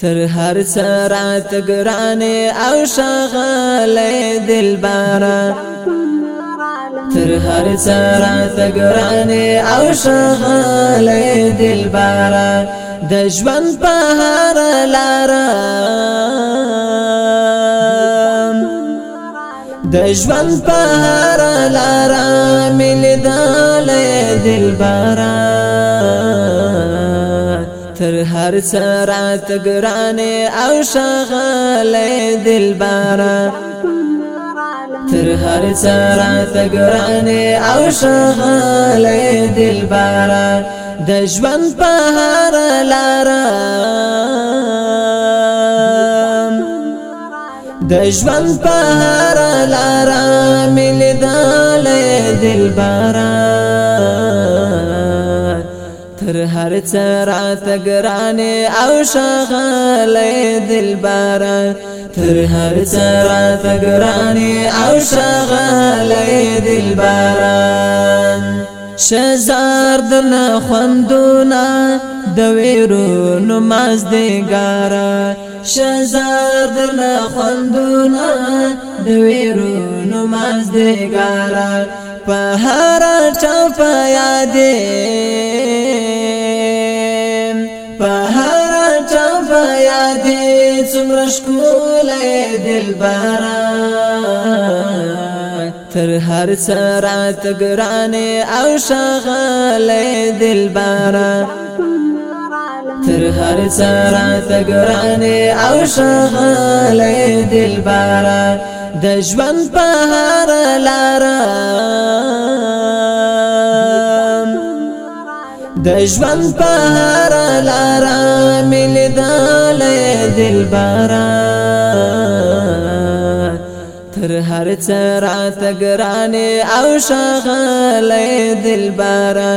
تر هر سرات ګران او شغل دلبارا تر هر سرات ګران او شغل دلبارا د ژوند په هر لار د ژوند په هر لار مل دل دلبارا تر هر سرا تگران او شغل دل بارا تر هر سرا تگران او شغل دل بارا د ژوند په هر لارم د ژوند په هر لارم ملي دل بارا تر هر چرا تګران او شغل دلبار تر هر چرا تګران او شغل دلبار شزار دن خوندونا د ویرو نماز دیګارا شزار دن خوندونا د ویرو نماز دیګارا په هر چا په یادې څومره ښکلی دلبره تر هر څه راته ګرانې او ښاغلی دلبره تر هر څه راته ګرانې او ښاغلی دلبره د ژوند په هر لاره د ژوند په هر لاره ملي ده دلبارا تر هر څه رات ګرانه او شغلې دلبارا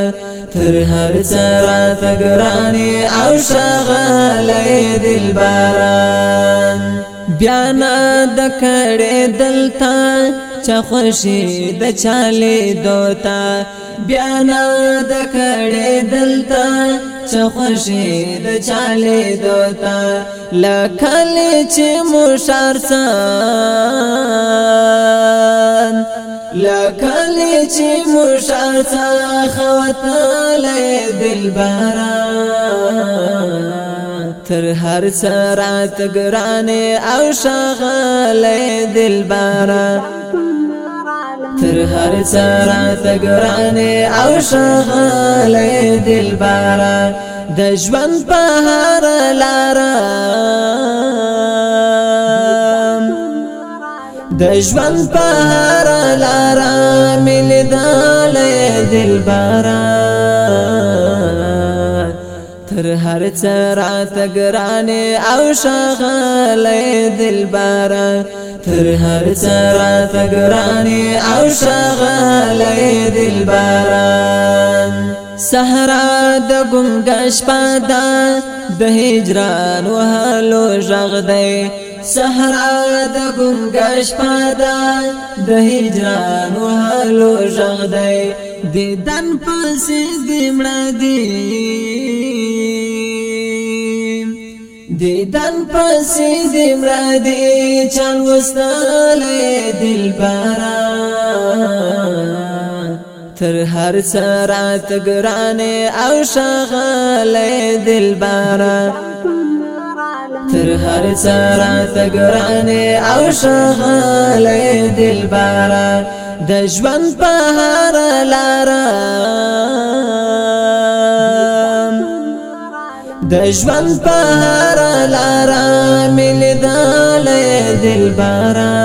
تر هر څه رات ګرانه او شغلې دلبارا بیا نه د کړې دلتا چا خوشي د چاله دوتا بیا نه د کړې دلتا چخوشی د چالی دوتا لکلی چی مشار سان لکلی چی مشار سان خواتالی دل باران تر هر سرات گرانه او شغل دل باران تر هر سره د ګرانې او شغاله دلبارا د ژوند په هر لاره د ژوند په هر لاره ملي دالې دلبارا تر هر څه راته ګرانې او شغاله دلبارا تر هر سرا تگرانی او شغل دل باران صحرا د ګمګش پادا د هجران وهلو ژغ دی صحرا د ګمګش پادا د هجران وهلو ژغ دی دیدن پسې دیمړه دی دیدن پسې دې مړ دې چل وستاله دلبارا تر هر سرات ګرانه او شغاله دلبارا تر هر سرات ګرانه او شغاله دلبارا د ژوند په هر لاره د ژوند په هر لار ملدل دلبارا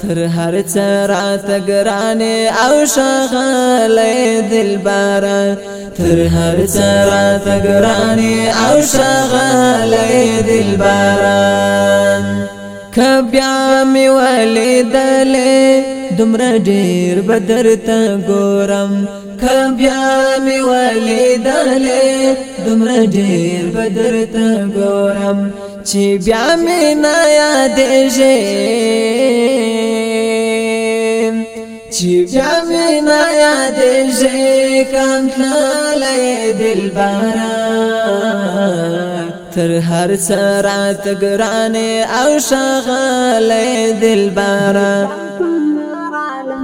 تر هر څه رات ګرانه او شغل دلبارا تر هر څه رات ګرانه او شغل دلبارا کبیا می ولیدله دومره ډیر بدر ته ګورم کبیا می ولیدلې دومره ډیر بدر ته ګورم چې بیا می نه یادېږي چې بیا می نه یادېږي کم تللې دلبره تر هر سرات ګرانه او شغاله دلبره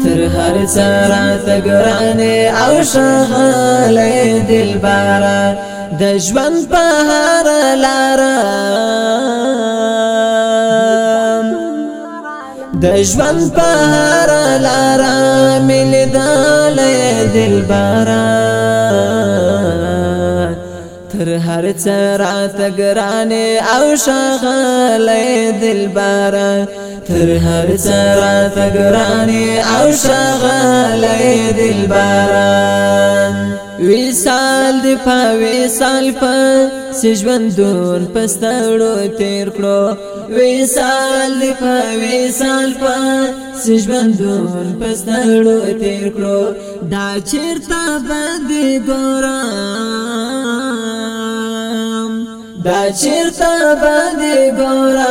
تر هر سره تګران او شغاله دلبر د ژوند په هر لار د ژوند په هر لار مل دل دلبره تر هر چرا تګران او شغل دلبار تر هر چرا تګران او شغل دلبار وېسال دی په وېسال په سجوندون پستړو تیر کړو وېسال دی په وېسال په سجوندون پستړو تیر کړو دا چیرته باندې ګورم دا چیرتا باندې ګورا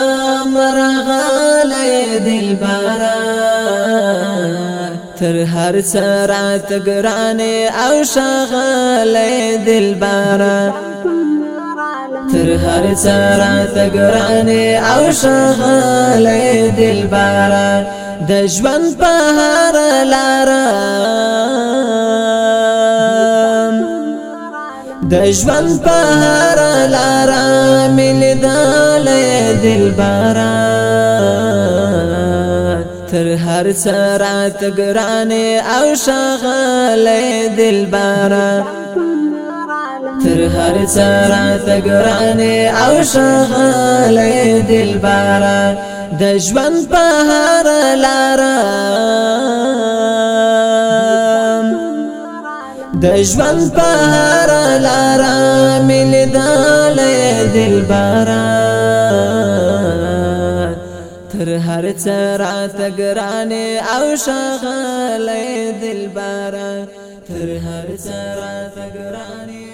مرغاله دلبارا تر هر سرات ګرانه او شغاله دلبارا تر هر سرات ګرانه او شغاله دلبارا د ژوند په هر لاره د ژوند په هر لار مل دل دلبر تر هر سرات ګران او شغل دلبر تر هر سرات ګران او شغل دلبر د ژوند په هر لار د ژوند په هر لار مل دل دلبارا تر هر څه رات ګرانه او شغله دلبارا تر هر څه رات ګرانه